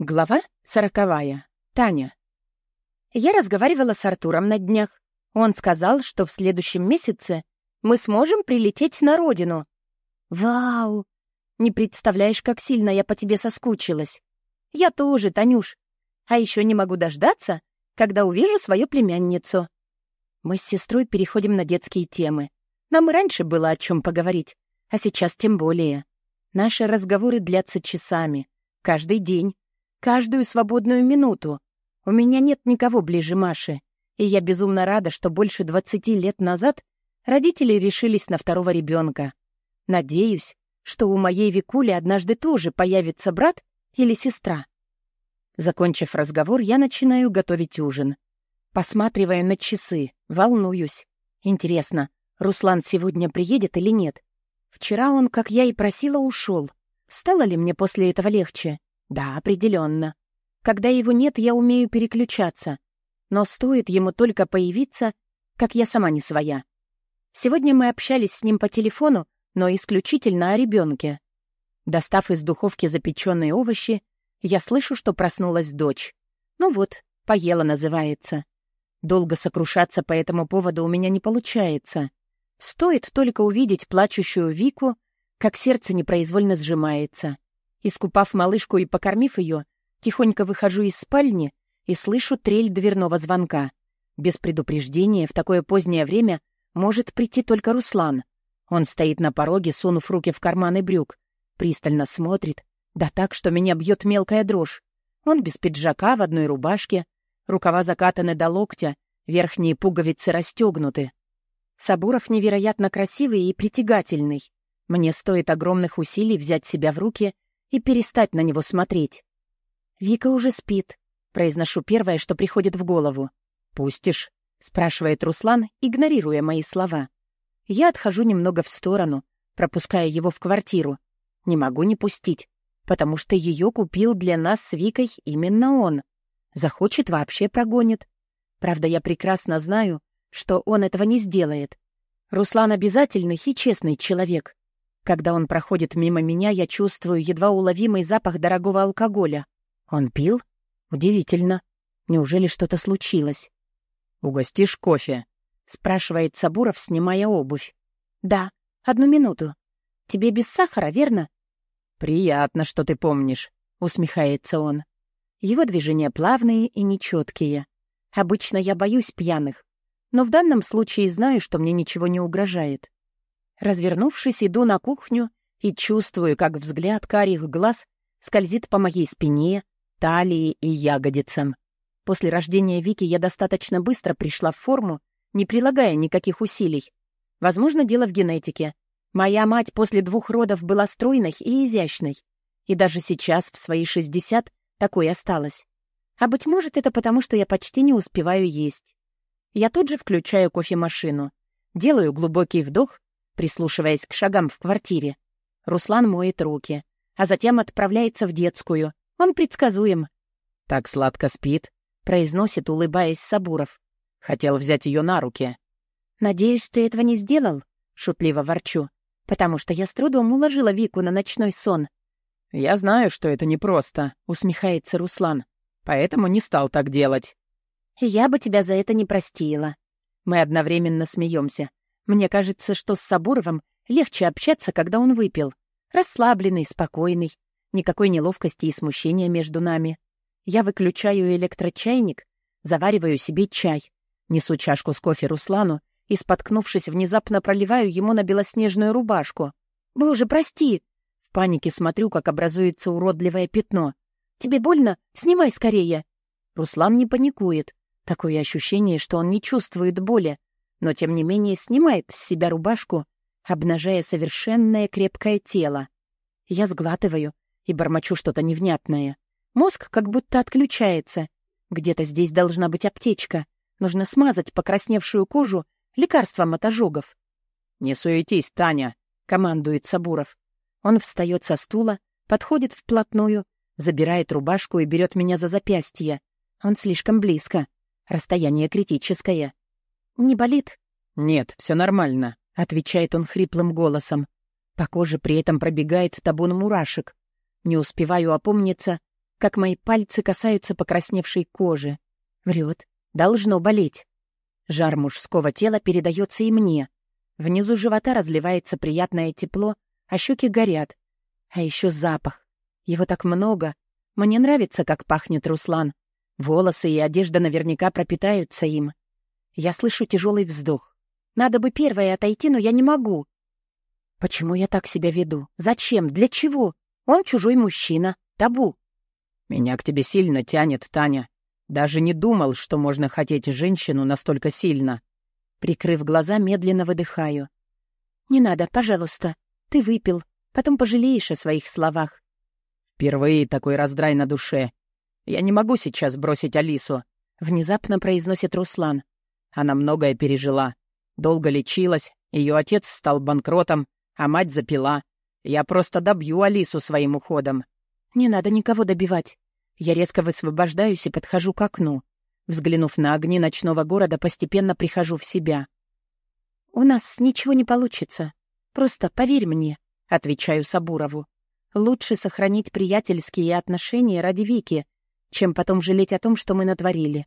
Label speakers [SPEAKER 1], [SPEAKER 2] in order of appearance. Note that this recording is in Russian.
[SPEAKER 1] Глава сороковая. Таня. Я разговаривала с Артуром на днях. Он сказал, что в следующем месяце мы сможем прилететь на родину. Вау! Не представляешь, как сильно я по тебе соскучилась. Я тоже, Танюш. А еще не могу дождаться, когда увижу свою племянницу. Мы с сестрой переходим на детские темы. Нам и раньше было о чем поговорить, а сейчас тем более. Наши разговоры длятся часами, каждый день Каждую свободную минуту. У меня нет никого ближе Маши, и я безумно рада, что больше 20 лет назад родители решились на второго ребенка. Надеюсь, что у моей Викули однажды тоже появится брат или сестра. Закончив разговор, я начинаю готовить ужин. Посматривая на часы, волнуюсь. Интересно, Руслан сегодня приедет или нет? Вчера он, как я и просила, ушел. Стало ли мне после этого легче? Да, определенно. Когда его нет, я умею переключаться. Но стоит ему только появиться, как я сама не своя. Сегодня мы общались с ним по телефону, но исключительно о ребенке. Достав из духовки запеченные овощи, я слышу, что проснулась дочь. Ну вот, поела называется. Долго сокрушаться по этому поводу у меня не получается. Стоит только увидеть плачущую Вику, как сердце непроизвольно сжимается. Искупав малышку и покормив ее, тихонько выхожу из спальни и слышу трель дверного звонка. Без предупреждения в такое позднее время может прийти только Руслан. Он стоит на пороге, сунув руки в карманы брюк, пристально смотрит, да так, что меня бьет мелкая дрожь. Он без пиджака, в одной рубашке, рукава закатаны до локтя, верхние пуговицы расстегнуты. Сабуров невероятно красивый и притягательный. Мне стоит огромных усилий взять себя в руки — и перестать на него смотреть. «Вика уже спит», — произношу первое, что приходит в голову. «Пустишь?» — спрашивает Руслан, игнорируя мои слова. Я отхожу немного в сторону, пропуская его в квартиру. Не могу не пустить, потому что ее купил для нас с Викой именно он. Захочет, вообще прогонит. Правда, я прекрасно знаю, что он этого не сделает. Руслан обязательный и честный человек. Когда он проходит мимо меня, я чувствую едва уловимый запах дорогого алкоголя. Он пил? Удивительно. Неужели что-то случилось? «Угостишь кофе?» — спрашивает Сабуров, снимая обувь. «Да, одну минуту. Тебе без сахара, верно?» «Приятно, что ты помнишь», — усмехается он. Его движения плавные и нечеткие. Обычно я боюсь пьяных, но в данном случае знаю, что мне ничего не угрожает. Развернувшись, иду на кухню и чувствую, как взгляд карих глаз скользит по моей спине, талии и ягодицам. После рождения Вики я достаточно быстро пришла в форму, не прилагая никаких усилий. Возможно, дело в генетике. Моя мать после двух родов была стройной и изящной. И даже сейчас, в свои 60, такой осталась. А быть может, это потому, что я почти не успеваю есть. Я тут же включаю кофемашину. Делаю глубокий вдох прислушиваясь к шагам в квартире. Руслан моет руки, а затем отправляется в детскую. Он предсказуем. «Так сладко спит», — произносит, улыбаясь Сабуров. «Хотел взять ее на руки». «Надеюсь, ты этого не сделал?» — шутливо ворчу. «Потому что я с трудом уложила Вику на ночной сон». «Я знаю, что это непросто», — усмехается Руслан. «Поэтому не стал так делать». «Я бы тебя за это не простила». Мы одновременно смеемся. Мне кажется, что с Сабуровым легче общаться, когда он выпил. Расслабленный, спокойный. Никакой неловкости и смущения между нами. Я выключаю электрочайник, завариваю себе чай, несу чашку с кофе Руслану и, споткнувшись, внезапно проливаю ему на белоснежную рубашку. «Боже, прости!» В панике смотрю, как образуется уродливое пятно. «Тебе больно? Снимай скорее!» Руслан не паникует. Такое ощущение, что он не чувствует боли но тем не менее снимает с себя рубашку, обнажая совершенное крепкое тело. Я сглатываю и бормочу что-то невнятное. Мозг как будто отключается. Где-то здесь должна быть аптечка. Нужно смазать покрасневшую кожу лекарством от ожогов. «Не суетись, Таня!» — командует Сабуров. Он встает со стула, подходит вплотную, забирает рубашку и берет меня за запястье. Он слишком близко. Расстояние критическое. «Не болит?» «Нет, все нормально», — отвечает он хриплым голосом. По коже при этом пробегает табун мурашек. Не успеваю опомниться, как мои пальцы касаются покрасневшей кожи. Врет. Должно болеть. Жар мужского тела передается и мне. Внизу живота разливается приятное тепло, а щеки горят. А еще запах. Его так много. Мне нравится, как пахнет Руслан. Волосы и одежда наверняка пропитаются им. Я слышу тяжелый вздох. Надо бы первой отойти, но я не могу. Почему я так себя веду? Зачем? Для чего? Он чужой мужчина. Табу.
[SPEAKER 2] Меня к тебе сильно тянет, Таня. Даже не думал, что можно хотеть женщину настолько сильно.
[SPEAKER 1] Прикрыв глаза, медленно выдыхаю. «Не надо, пожалуйста. Ты выпил. Потом пожалеешь о своих словах».
[SPEAKER 2] «Впервые такой раздрай на душе. Я не могу сейчас бросить Алису», — внезапно произносит Руслан. Она многое пережила. Долго лечилась, ее отец стал банкротом, а мать запила. Я просто добью Алису своим уходом.
[SPEAKER 1] «Не надо никого добивать. Я резко высвобождаюсь и подхожу к окну. Взглянув на огни ночного города, постепенно прихожу в себя. «У нас ничего не получится. Просто поверь мне», — отвечаю Сабурову. «Лучше сохранить приятельские отношения ради Вики, чем потом жалеть о том, что мы натворили.